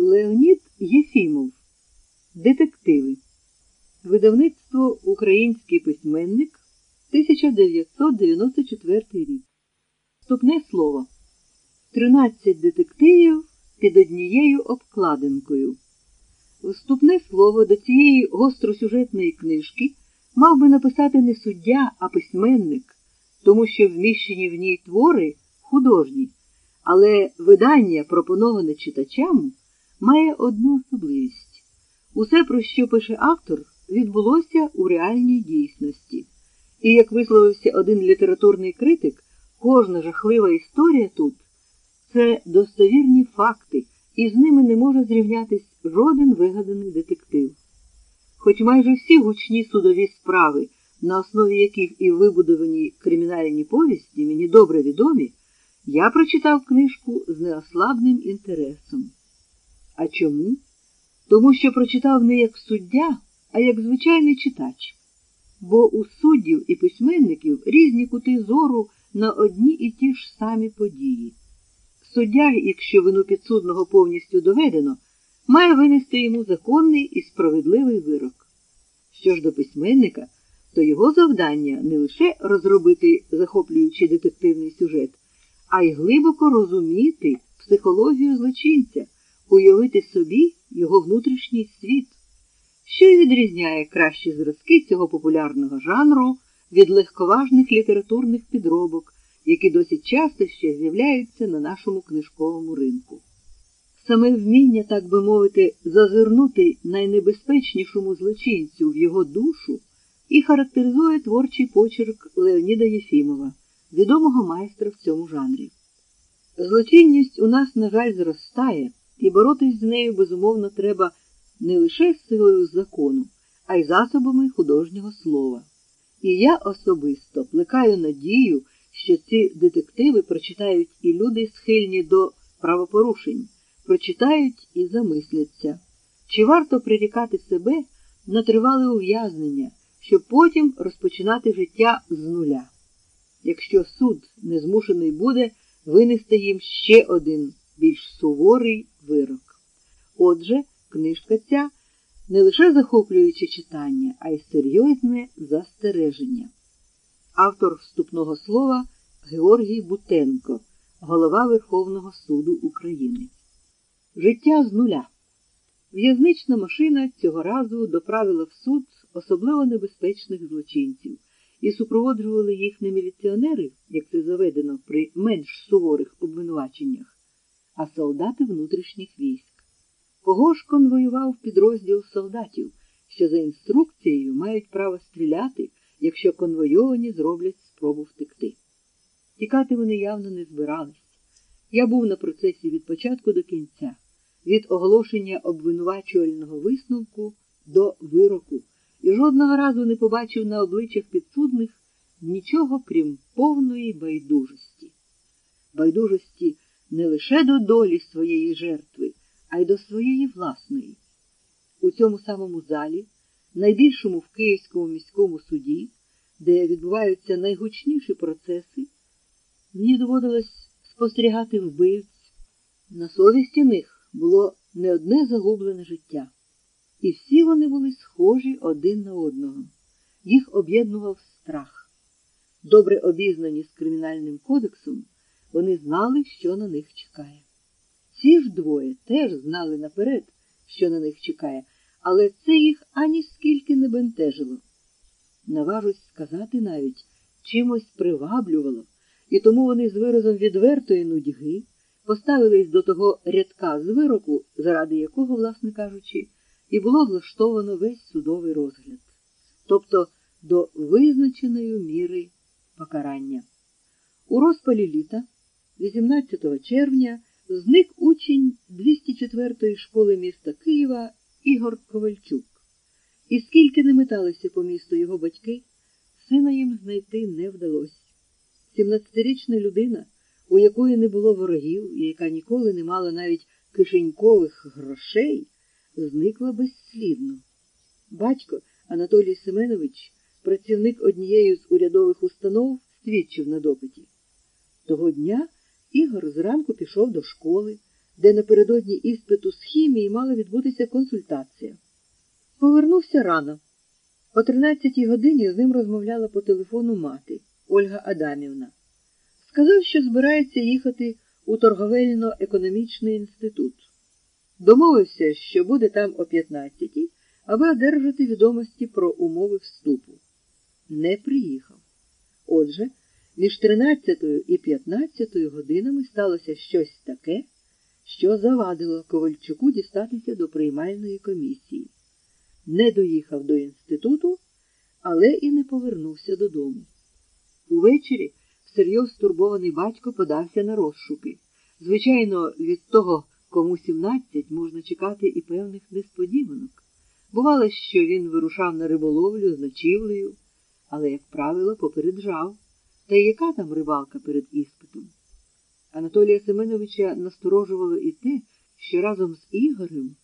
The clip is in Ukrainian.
Леонід Єфімов. Детективи. Видавництво Український письменник 1994 рік. Вступне слово. 13 детективів під однією обкладинкою. Вступне слово до цієї гостросюжетної книжки мав би написати не суддя, а письменник, тому що вміщені в ній твори художні, але видання, пропоноване читачам, має одну особливість. Усе, про що пише автор, відбулося у реальній дійсності. І, як висловився один літературний критик, кожна жахлива історія тут це достовірні факти, і з ними не може зрівнятись жоден вигаданий детектив. Хоч майже всі гучні судові справи, на основі яких і вибудовані кримінальні повісті, мені добре відомі, я прочитав книжку з неослабним інтересом. А чому? Тому що прочитав не як суддя, а як звичайний читач. Бо у суддів і письменників різні кути зору на одні і ті ж самі події. Суддя, якщо вину підсудного повністю доведено, має винести йому законний і справедливий вирок. Що ж до письменника, то його завдання не лише розробити захоплюючий детективний сюжет, а й глибоко розуміти психологію злочинця, уявити собі його внутрішній світ, що й відрізняє кращі зразки цього популярного жанру від легковажних літературних підробок, які досить часто ще з'являються на нашому книжковому ринку. Саме вміння, так би мовити, зазирнути найнебезпечнішому злочинцю в його душу і характеризує творчий почерк Леоніда Єфімова, відомого майстра в цьому жанрі. Злочинність у нас, на жаль, зростає, і боротись з нею, безумовно, треба не лише силою закону, а й засобами художнього слова. І я особисто плекаю надію, що ці детективи прочитають і люди, схильні до правопорушень, прочитають і замисляться, чи варто прирікати себе на тривале ув'язнення, щоб потім розпочинати життя з нуля. Якщо суд не змушений буде винести їм ще один більш суворий вирок. Отже, книжка ця не лише захоплююче читання, а й серйозне застереження. Автор вступного слова Георгій Бутенко, голова Верховного суду України. Життя з нуля. В'язнична машина цього разу доправила в суд особливо небезпечних злочинців, і супроводжували їх не міліціонери, як це заведено при менш суворих обвинуваченнях, а солдати внутрішніх військ. Кого ж конвоював підрозділ солдатів, що за інструкцією мають право стріляти, якщо конвойовані зроблять спробу втекти? Тікати вони явно не збирались. Я був на процесі від початку до кінця, від оголошення обвинувачувального висновку до вироку, і жодного разу не побачив на обличчях підсудних нічого крім повної байдужості. Байдужості не лише до долі своєї жертви, а й до своєї власної. У цьому самому залі, найбільшому в Київському міському суді, де відбуваються найгучніші процеси, мені доводилось спостерігати вбивць. На совісті них було не одне загублене життя. І всі вони були схожі один на одного. Їх об'єднував страх. Добре обізнані з кримінальним кодексом, вони знали, що на них чекає. Ці ж двоє теж знали наперед, що на них чекає, але це їх ані скільки не бентежило. Наважусь сказати навіть, чимось приваблювало, і тому вони з виразом відвертої нудьги поставились до того рядка з вироку, заради якого, власне кажучи, і було влаштовано весь судовий розгляд, тобто до визначеної міри покарання. У розпалі літа, 18 червня, зник учень 204-ї школи міста Києва Ігор Ковальчук. І скільки не металися по місту його батьки, сина їм знайти не вдалося. 17-річна людина, у якої не було ворогів і яка ніколи не мала навіть кишенькових грошей, зникла безслідно. Батько Анатолій Семенович, працівник однієї з урядових установ, свідчив на допиті. Того дня Ігор зранку пішов до школи, де напередодні іспиту з хімії мала відбутися консультація. Повернувся рано. О 13 годині з ним розмовляла по телефону мати Ольга Адамівна. Сказав, що збирається їхати у торговельно-економічний інститут. Домовився, що буде там о 15-й, аби одержати відомості про умови вступу. Не приїхав. Отже, між 13 і 15 годинами сталося щось таке, що завадило Ковальчуку дістатися до приймальної комісії. Не доїхав до інституту, але і не повернувся додому. Увечері всерйоз стурбований батько подався на розшуки. Звичайно, від того, кому 17, можна чекати і певних несподіванок. Бувало, що він вирушав на риболовлю з ночівлею, але, як правило, попереджав. Та яка там рибалка перед іспитом? Анатолія Семеновича насторожувало і те, що разом з Ігорем